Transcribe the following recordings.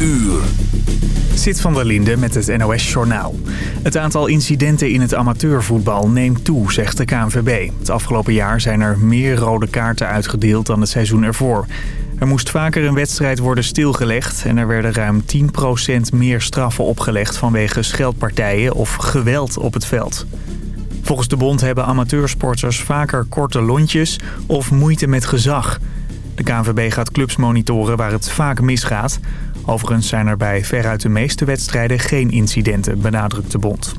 uur. Zit van der Linde met het NOS-journaal. Het aantal incidenten in het amateurvoetbal neemt toe, zegt de KNVB. Het afgelopen jaar zijn er meer rode kaarten uitgedeeld dan het seizoen ervoor. Er moest vaker een wedstrijd worden stilgelegd... en er werden ruim 10% meer straffen opgelegd vanwege scheldpartijen of geweld op het veld. Volgens de bond hebben amateursporters vaker korte lontjes of moeite met gezag. De KNVB gaat clubs monitoren waar het vaak misgaat. Overigens zijn er bij veruit de meeste wedstrijden geen incidenten, benadrukt de bond.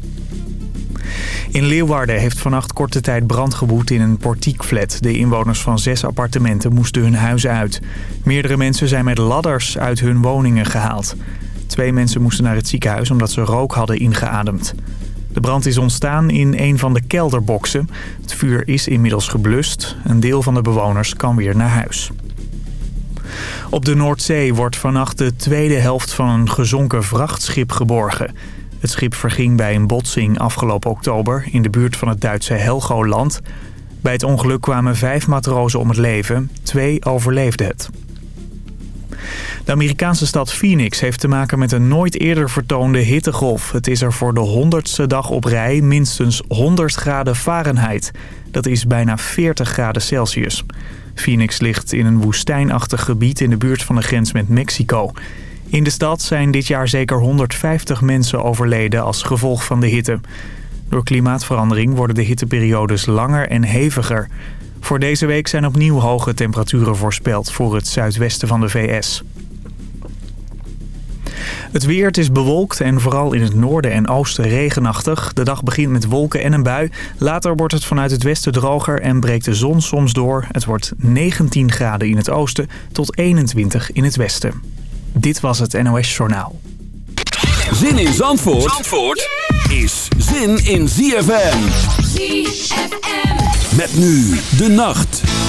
In Leeuwarden heeft vannacht korte tijd brand gewoed in een portiekflat. De inwoners van zes appartementen moesten hun huis uit. Meerdere mensen zijn met ladders uit hun woningen gehaald. Twee mensen moesten naar het ziekenhuis omdat ze rook hadden ingeademd. De brand is ontstaan in een van de kelderboxen. Het vuur is inmiddels geblust. Een deel van de bewoners kan weer naar huis. Op de Noordzee wordt vannacht de tweede helft van een gezonken vrachtschip geborgen. Het schip verging bij een botsing afgelopen oktober in de buurt van het Duitse Helgoland. Bij het ongeluk kwamen vijf matrozen om het leven. Twee overleefden het. De Amerikaanse stad Phoenix heeft te maken met een nooit eerder vertoonde hittegolf. Het is er voor de honderdste dag op rij minstens 100 graden Fahrenheit. Dat is bijna 40 graden Celsius. Phoenix ligt in een woestijnachtig gebied in de buurt van de grens met Mexico. In de stad zijn dit jaar zeker 150 mensen overleden als gevolg van de hitte. Door klimaatverandering worden de hitteperiodes langer en heviger. Voor deze week zijn opnieuw hoge temperaturen voorspeld voor het zuidwesten van de VS. Het weer, het is bewolkt en vooral in het noorden en oosten regenachtig. De dag begint met wolken en een bui. Later wordt het vanuit het westen droger en breekt de zon soms door. Het wordt 19 graden in het oosten tot 21 in het westen. Dit was het NOS Journaal. Zin in Zandvoort, Zandvoort is zin in ZFM. ZFM. Met nu de nacht.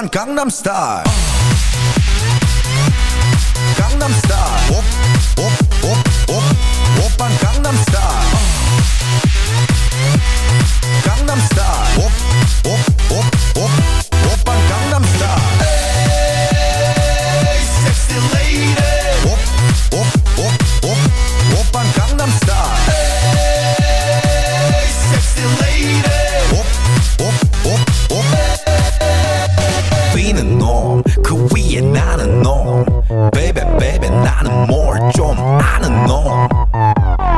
van Gangnam Style. norm. 그 위에 나는 norm. Baby baby 나는 뭘좀 아는 norm.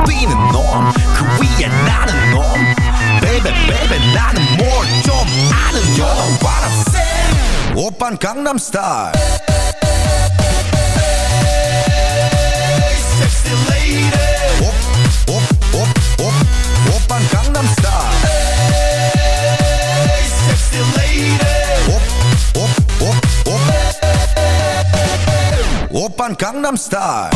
뛰는 norm, 그 위에 나는 norm. Baby baby 나는 뭘좀 아는 놈 You know what I'm saying 오빤 강남스타일 Sexy lady. 오빤 강남스타일 Gangnam Style.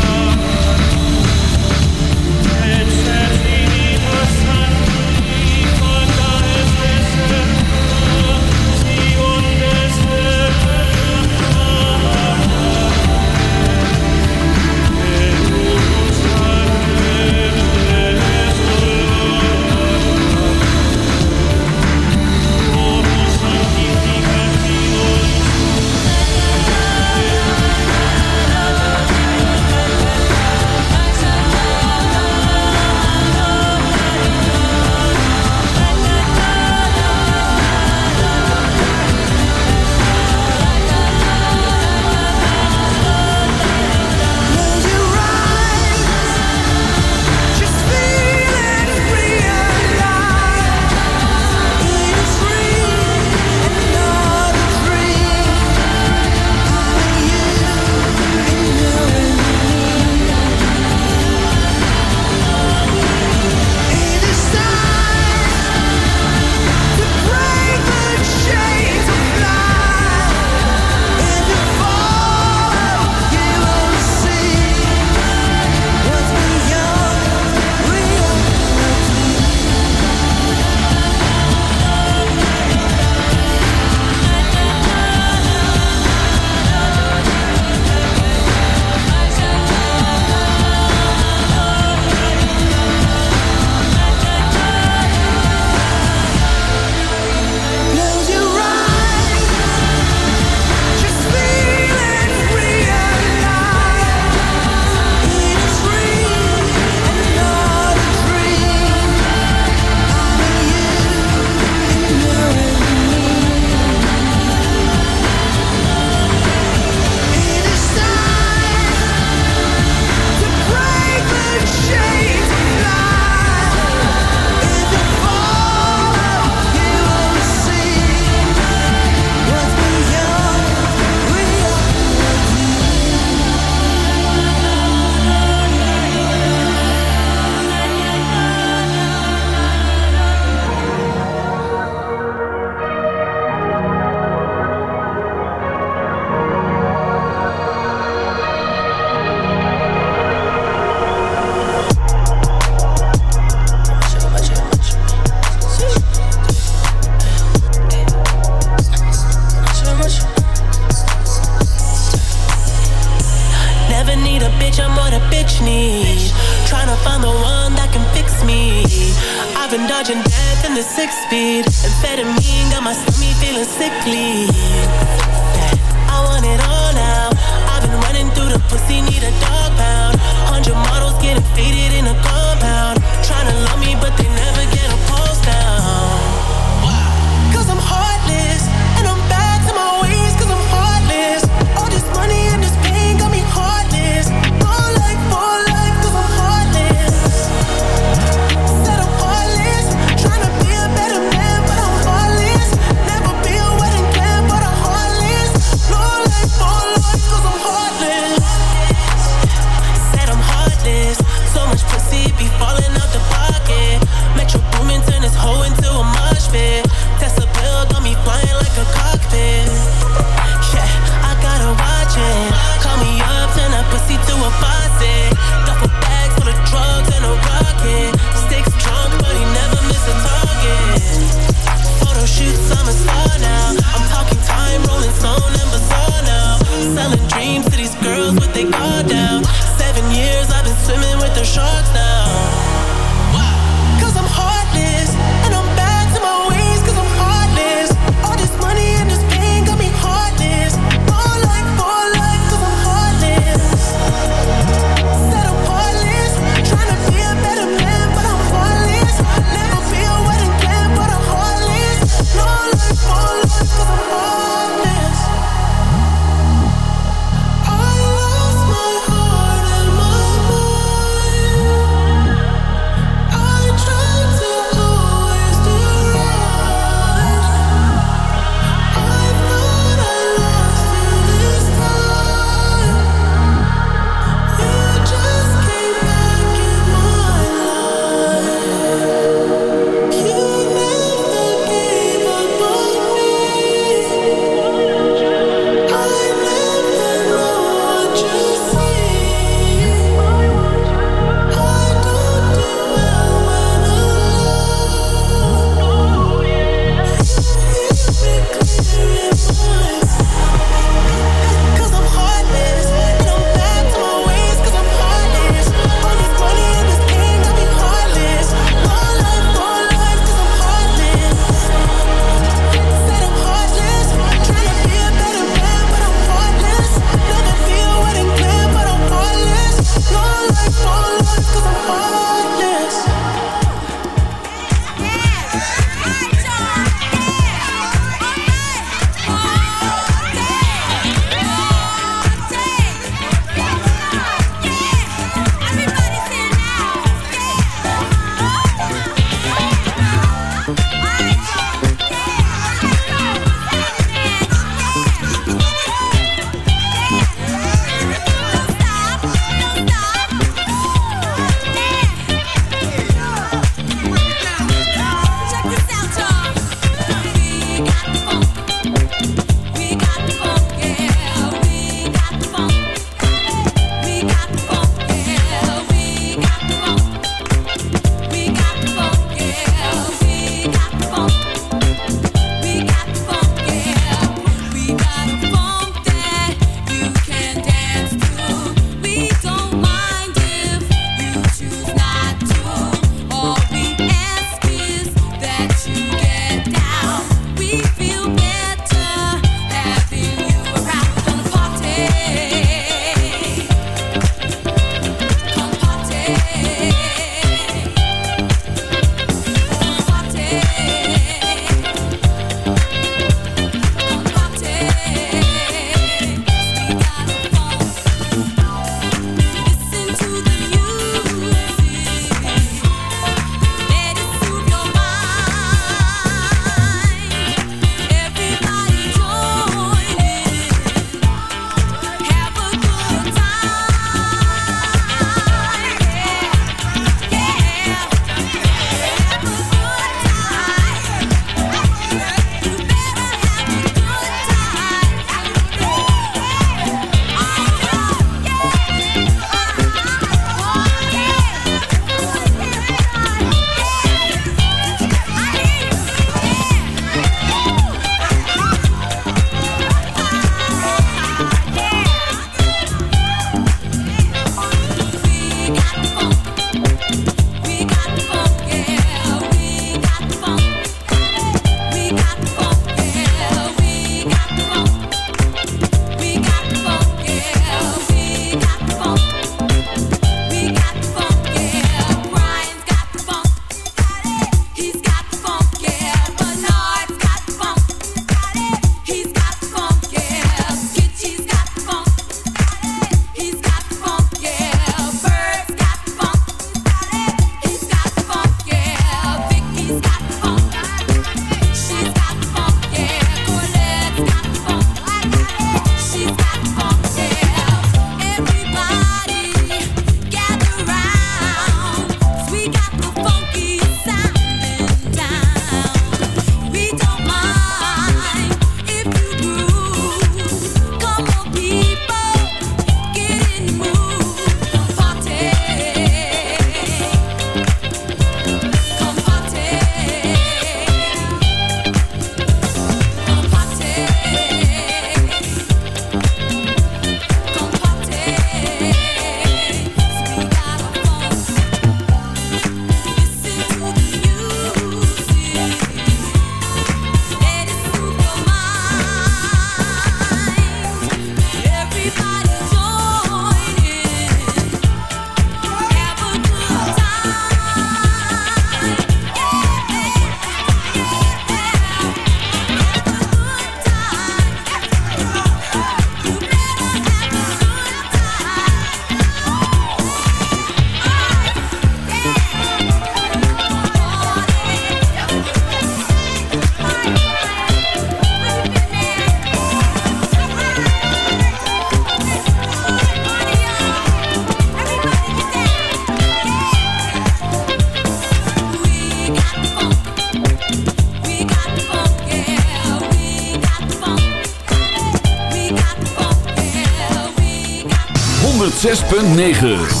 6.9